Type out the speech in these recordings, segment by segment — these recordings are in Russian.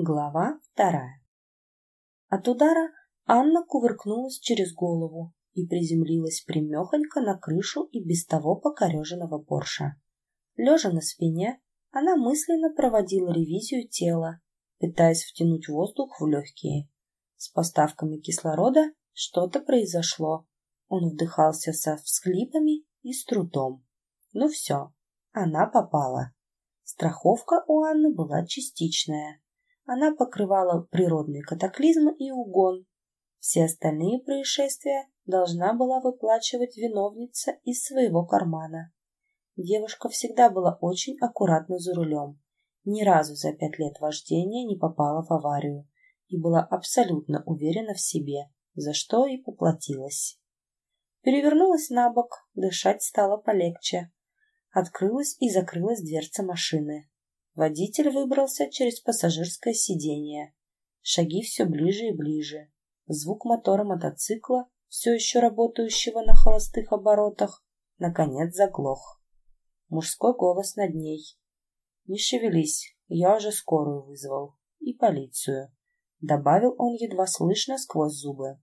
Глава вторая. От удара Анна кувыркнулась через голову и приземлилась примехонько на крышу и без того покореженного Порша. Лежа на спине, она мысленно проводила ревизию тела, пытаясь втянуть воздух в легкие. С поставками кислорода что-то произошло. Он вдыхался со всхлипами и с трудом. Ну все, она попала. Страховка у Анны была частичная. Она покрывала природные катаклизмы и угон. Все остальные происшествия должна была выплачивать виновница из своего кармана. Девушка всегда была очень аккуратна за рулем. Ни разу за пять лет вождения не попала в аварию и была абсолютно уверена в себе, за что и поплатилась. Перевернулась на бок, дышать стало полегче. Открылась и закрылась дверца машины. Водитель выбрался через пассажирское сиденье. Шаги все ближе и ближе. Звук мотора мотоцикла, все еще работающего на холостых оборотах, наконец заглох. Мужской голос над ней. «Не шевелись, я уже скорую вызвал. И полицию», — добавил он едва слышно сквозь зубы.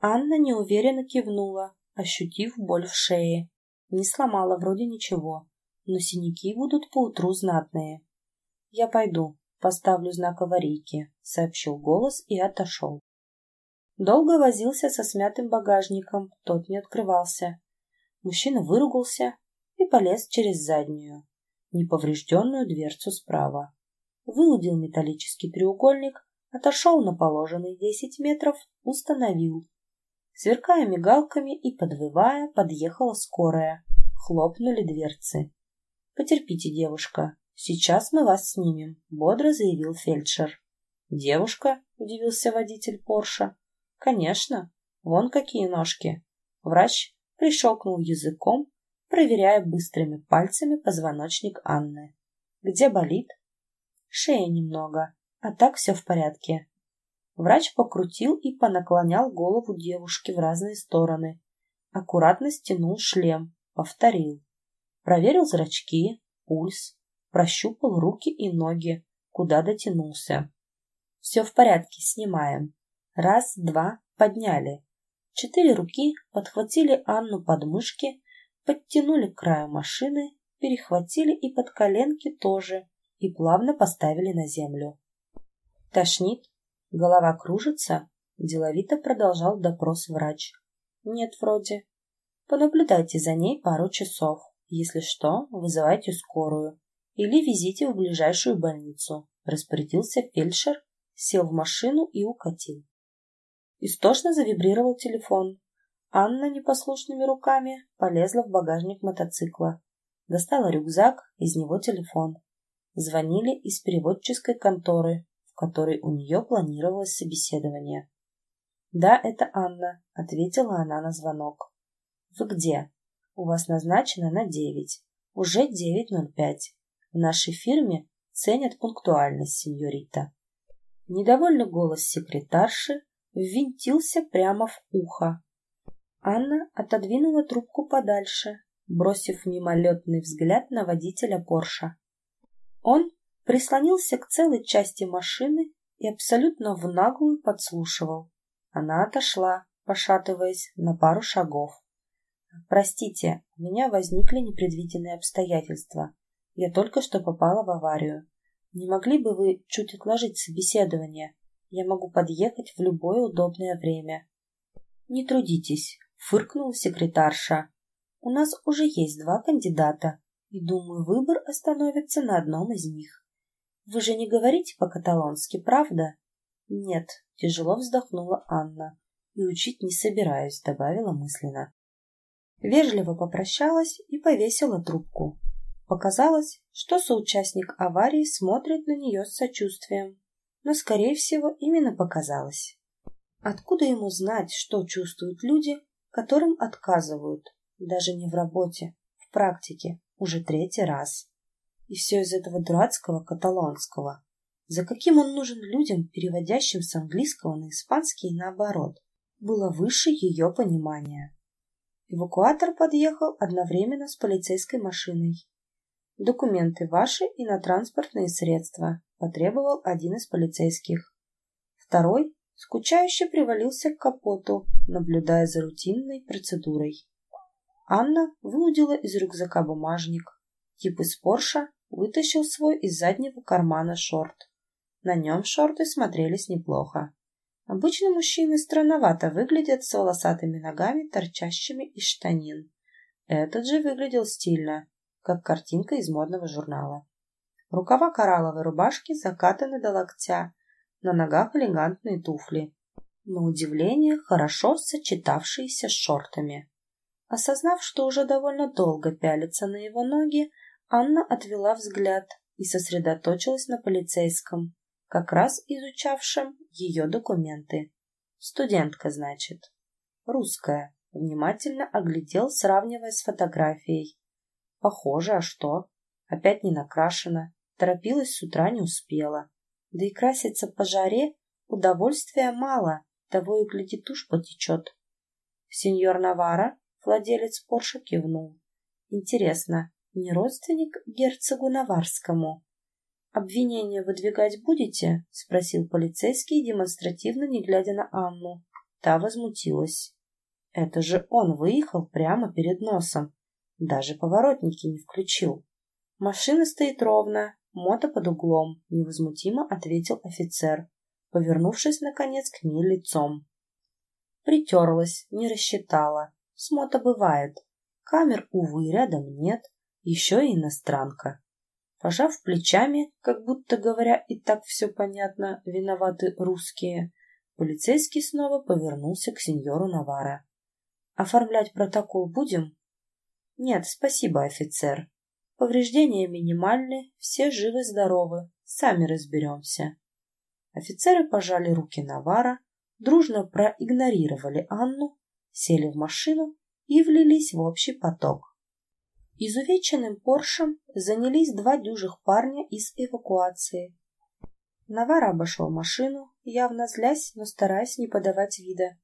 Анна неуверенно кивнула, ощутив боль в шее. Не сломала вроде ничего но синяки будут поутру знатные. «Я пойду, поставлю знак аварийки», — сообщил голос и отошел. Долго возился со смятым багажником, тот не открывался. Мужчина выругался и полез через заднюю, неповрежденную дверцу справа. Выудил металлический треугольник, отошел на положенные десять метров, установил. Сверкая мигалками и подвывая, подъехала скорая. Хлопнули дверцы. «Потерпите, девушка. Сейчас мы вас снимем», — бодро заявил фельдшер. «Девушка?» — удивился водитель Порша. «Конечно. Вон какие ножки». Врач прищелкнул языком, проверяя быстрыми пальцами позвоночник Анны. «Где болит?» «Шея немного, а так все в порядке». Врач покрутил и понаклонял голову девушки в разные стороны. Аккуратно стянул шлем, повторил. Проверил зрачки, пульс, прощупал руки и ноги, куда дотянулся. Все в порядке, снимаем. Раз, два, подняли. Четыре руки подхватили Анну под мышки, подтянули к краю машины, перехватили и под коленки тоже, и плавно поставили на землю. Тошнит? Голова кружится? Деловито продолжал допрос врач. Нет, вроде. Понаблюдайте за ней пару часов. Если что, вызывайте скорую или везите в ближайшую больницу. Распорядился фельдшер, сел в машину и укатил. Истошно завибрировал телефон. Анна непослушными руками полезла в багажник мотоцикла. Достала рюкзак, из него телефон. Звонили из переводческой конторы, в которой у нее планировалось собеседование. «Да, это Анна», — ответила она на звонок. «Вы где?» У вас назначено на девять. Уже девять ноль пять. В нашей фирме ценят пунктуальность, сеньорита. Недовольный голос секретарши ввинтился прямо в ухо. Анна отодвинула трубку подальше, бросив мимолетный взгляд на водителя Порша. Он прислонился к целой части машины и абсолютно в наглую подслушивал. Она отошла, пошатываясь на пару шагов. «Простите, у меня возникли непредвиденные обстоятельства. Я только что попала в аварию. Не могли бы вы чуть отложить собеседование? Я могу подъехать в любое удобное время». «Не трудитесь», — фыркнула секретарша. «У нас уже есть два кандидата, и, думаю, выбор остановится на одном из них. Вы же не говорите по-каталонски, правда?» «Нет», — тяжело вздохнула Анна. «И учить не собираюсь», — добавила мысленно. Вежливо попрощалась и повесила трубку. Показалось, что соучастник аварии смотрит на нее с сочувствием. Но, скорее всего, именно показалось. Откуда ему знать, что чувствуют люди, которым отказывают, даже не в работе, в практике, уже третий раз? И все из этого дурацкого каталонского. За каким он нужен людям, переводящим с английского на испанский и наоборот, было выше ее понимания. Эвакуатор подъехал одновременно с полицейской машиной. «Документы ваши и на транспортные средства», потребовал один из полицейских. Второй скучающе привалился к капоту, наблюдая за рутинной процедурой. Анна выудила из рюкзака бумажник. Тип из Порша вытащил свой из заднего кармана шорт. На нем шорты смотрелись неплохо. Обычно мужчины странновато выглядят с волосатыми ногами, торчащими из штанин. Этот же выглядел стильно, как картинка из модного журнала. Рукава коралловой рубашки закатаны до локтя, на ногах элегантные туфли. На удивление, хорошо сочетавшиеся с шортами. Осознав, что уже довольно долго пялится на его ноги, Анна отвела взгляд и сосредоточилась на полицейском, как раз изучавшем ее документы. Студентка, значит. Русская. Внимательно оглядел, сравнивая с фотографией. Похоже, а что? Опять не накрашена. Торопилась с утра, не успела. Да и краситься по жаре удовольствия мало, того и гляди тушь потечет. Сеньор Навара, владелец Порша, кивнул. Интересно, не родственник герцогу Наварскому? «Обвинение выдвигать будете?» — спросил полицейский, демонстративно не глядя на Анну. Та возмутилась. «Это же он выехал прямо перед носом. Даже поворотники не включил. Машина стоит ровно, мото под углом», — невозмутимо ответил офицер, повернувшись, наконец, к ней лицом. Притерлась, не рассчитала. С мото бывает. Камер, увы, рядом нет. Еще и иностранка. Пожав плечами, как будто говоря, и так все понятно, виноваты русские, полицейский снова повернулся к сеньору Навара. «Оформлять протокол будем?» «Нет, спасибо, офицер. Повреждения минимальны, все живы-здоровы, сами разберемся». Офицеры пожали руки Навара, дружно проигнорировали Анну, сели в машину и влились в общий поток. Изувеченным Поршем занялись два дюжих парня из эвакуации. Навар обошел машину, явно злясь, но стараясь не подавать вида.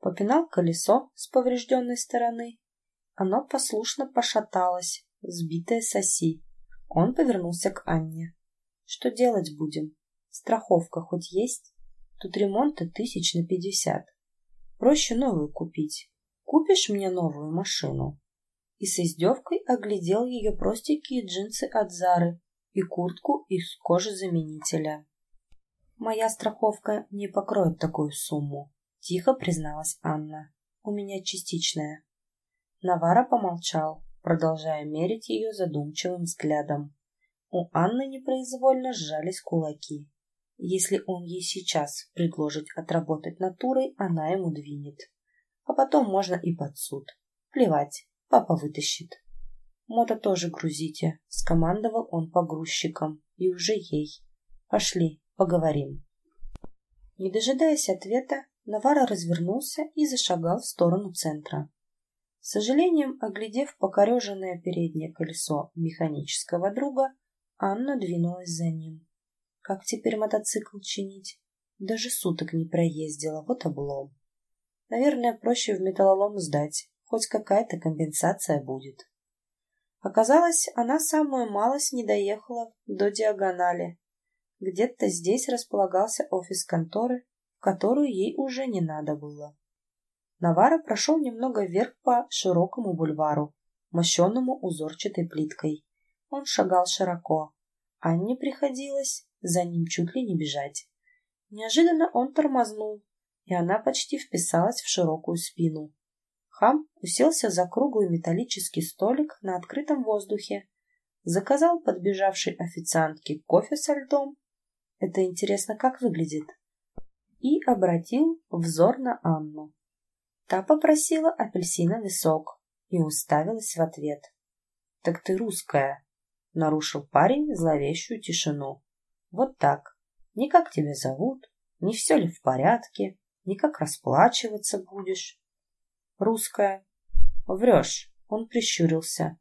Попинал колесо с поврежденной стороны. Оно послушно пошаталось, сбитое с оси. Он повернулся к Анне. «Что делать будем? Страховка хоть есть? Тут ремонта тысяч на пятьдесят. Проще новую купить. Купишь мне новую машину?» И с издевкой оглядел ее простенькие джинсы от Зары и куртку из кожи-заменителя. «Моя страховка не покроет такую сумму», — тихо призналась Анна. «У меня частичная». Навара помолчал, продолжая мерить ее задумчивым взглядом. У Анны непроизвольно сжались кулаки. Если он ей сейчас предложит отработать натурой, она ему двинет. А потом можно и под суд. Плевать, Папа вытащит. Мото тоже грузите, скомандовал он погрузчикам. И уже ей. Пошли, поговорим. Не дожидаясь ответа, Навара развернулся и зашагал в сторону центра. С сожалением, оглядев покореженное переднее колесо механического друга, Анна двинулась за ним. Как теперь мотоцикл чинить? Даже суток не проездила, вот облом. Наверное, проще в металлолом сдать, хоть какая-то компенсация будет. Оказалось, она самую малость не доехала до диагонали. Где-то здесь располагался офис конторы, в которую ей уже не надо было. Навара прошел немного вверх по широкому бульвару, мощенному узорчатой плиткой. Он шагал широко. Анне приходилось за ним чуть ли не бежать. Неожиданно он тормознул, и она почти вписалась в широкую спину. Хам уселся за круглый металлический столик на открытом воздухе, заказал подбежавшей официантке кофе со льдом. Это интересно, как выглядит. И обратил взор на Анну. Та попросила апельсиновый сок и уставилась в ответ. «Так ты русская», — нарушил парень зловещую тишину. «Вот так. Ни как тебя зовут, ни все ли в порядке, ни как расплачиваться будешь. Русская. Врешь. Он прищурился.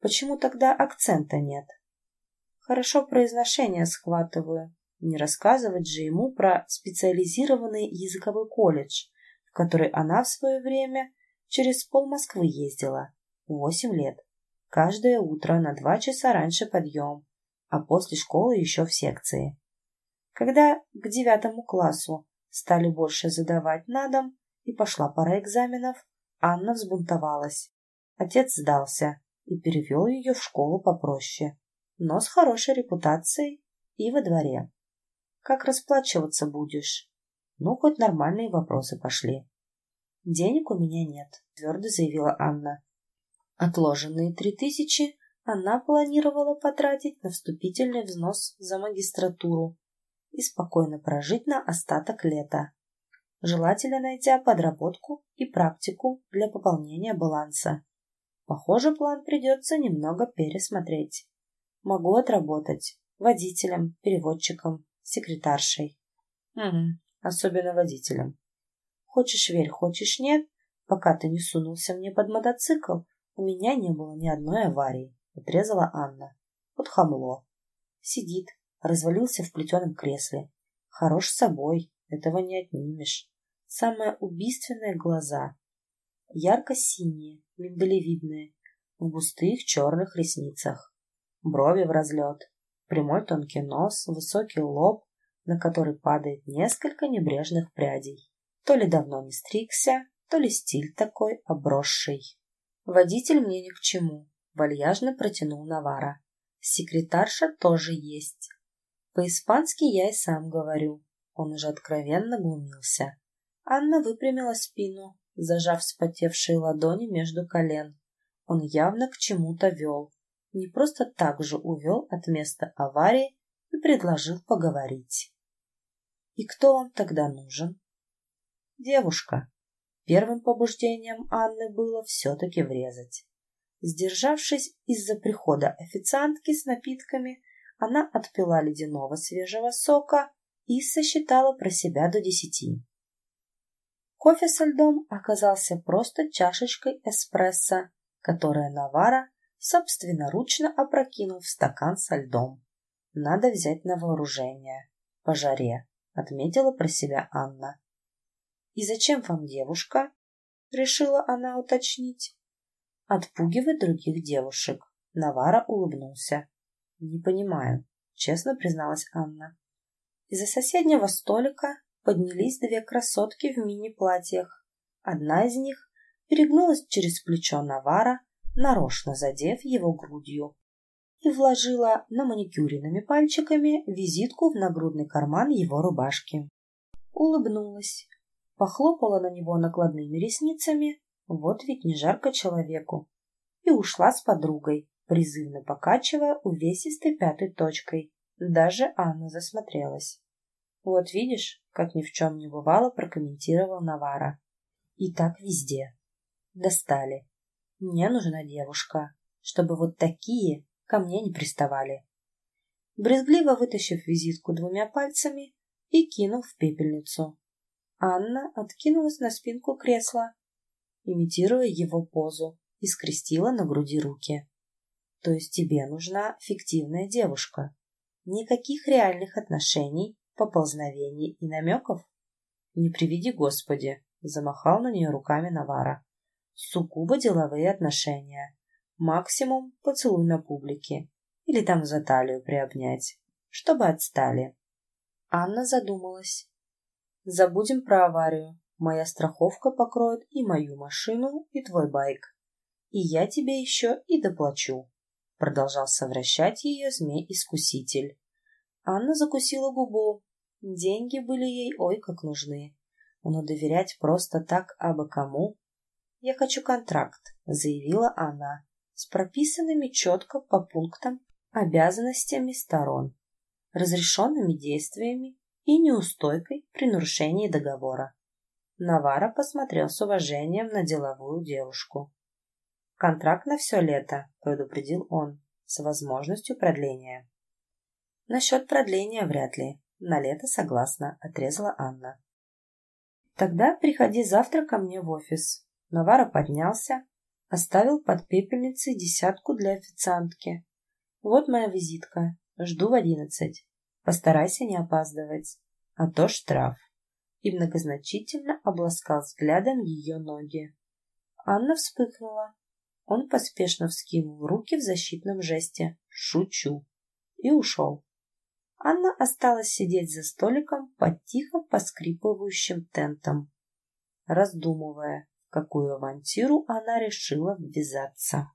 Почему тогда акцента нет? Хорошо произношение схватываю. Не рассказывать же ему про специализированный языковой колледж, в который она в свое время через пол Москвы ездила. Восемь лет. Каждое утро на два часа раньше подъем. а после школы еще в секции. Когда к девятому классу стали больше задавать на дом и пошла пора экзаменов, Анна взбунтовалась. Отец сдался и перевел ее в школу попроще, но с хорошей репутацией и во дворе. Как расплачиваться будешь? Ну, хоть нормальные вопросы пошли. Денег у меня нет, твердо заявила Анна. Отложенные три тысячи она планировала потратить на вступительный взнос за магистратуру и спокойно прожить на остаток лета, желательно найдя подработку и практику для пополнения баланса. Похоже, план придется немного пересмотреть. Могу отработать водителем, переводчиком, секретаршей. Угу, особенно водителем. Хочешь верь, хочешь нет, пока ты не сунулся мне под мотоцикл, у меня не было ни одной аварии, отрезала Анна. Вот хамло. Сидит, развалился в плетеном кресле. Хорош собой, этого не отнимешь. Самое убийственное — глаза. Ярко-синие, миндалевидные, в густых черных ресницах. Брови в разлет, прямой тонкий нос, высокий лоб, на который падает несколько небрежных прядей. То ли давно не стригся, то ли стиль такой обросший. Водитель мне ни к чему, вальяжно протянул Навара. Секретарша тоже есть. По-испански я и сам говорю. Он уже откровенно глумился. Анна выпрямила спину, зажав вспотевшие ладони между колен. Он явно к чему-то вел. Не просто так же увел от места аварии и предложил поговорить. И кто вам тогда нужен? Девушка. Первым побуждением Анны было все-таки врезать. Сдержавшись из-за прихода официантки с напитками, она отпила ледяного свежего сока и сосчитала про себя до десяти. Кофе со льдом оказался просто чашечкой эспрессо, которая Навара собственноручно опрокинул в стакан со льдом. Надо взять на вооружение. По жаре, отметила про себя Анна. «И зачем вам девушка?» — решила она уточнить. «Отпугивать других девушек». Навара улыбнулся. «Не понимаю», — честно призналась Анна. Из-за соседнего столика поднялись две красотки в мини-платьях. Одна из них перегнулась через плечо Навара, нарочно задев его грудью, и вложила на маникюренными пальчиками визитку в нагрудный карман его рубашки. Улыбнулась, похлопала на него накладными ресницами, вот ведь не жарко человеку, и ушла с подругой, призывно покачивая увесистой пятой точкой. Даже Анна засмотрелась. Вот видишь, как ни в чем не бывало, прокомментировал Навара. И так везде. Достали. Мне нужна девушка, чтобы вот такие ко мне не приставали. Брезгливо вытащив визитку двумя пальцами и кинул в пепельницу. Анна откинулась на спинку кресла, имитируя его позу, и скрестила на груди руки. То есть тебе нужна фиктивная девушка. Никаких реальных отношений поползновений и намеков? Не приведи Господи, замахал на нее руками Навара. Сугубо деловые отношения. Максимум поцелуй на публике. Или там за талию приобнять. Чтобы отстали. Анна задумалась. Забудем про аварию. Моя страховка покроет и мою машину, и твой байк. И я тебе еще и доплачу. Продолжал совращать ее змей-искуситель. Анна закусила губу. Деньги были ей ой как нужны. Но доверять просто так абы кому... «Я хочу контракт», — заявила она, с прописанными четко по пунктам обязанностями сторон, разрешенными действиями и неустойкой при нарушении договора. Навара посмотрел с уважением на деловую девушку. «Контракт на все лето», — предупредил он, с возможностью продления. Насчет продления вряд ли. На лето согласна, отрезала Анна. Тогда приходи завтра ко мне в офис. Навара поднялся, оставил под пепельницей десятку для официантки. Вот моя визитка. Жду в одиннадцать. Постарайся не опаздывать, а то штраф. И многозначительно обласкал взглядом ее ноги. Анна вспыхнула. Он поспешно вскинул руки в защитном жесте. Шучу и ушел. Анна осталась сидеть за столиком под тихо поскрипывающим тентом, раздумывая, какую авантюру она решила ввязаться.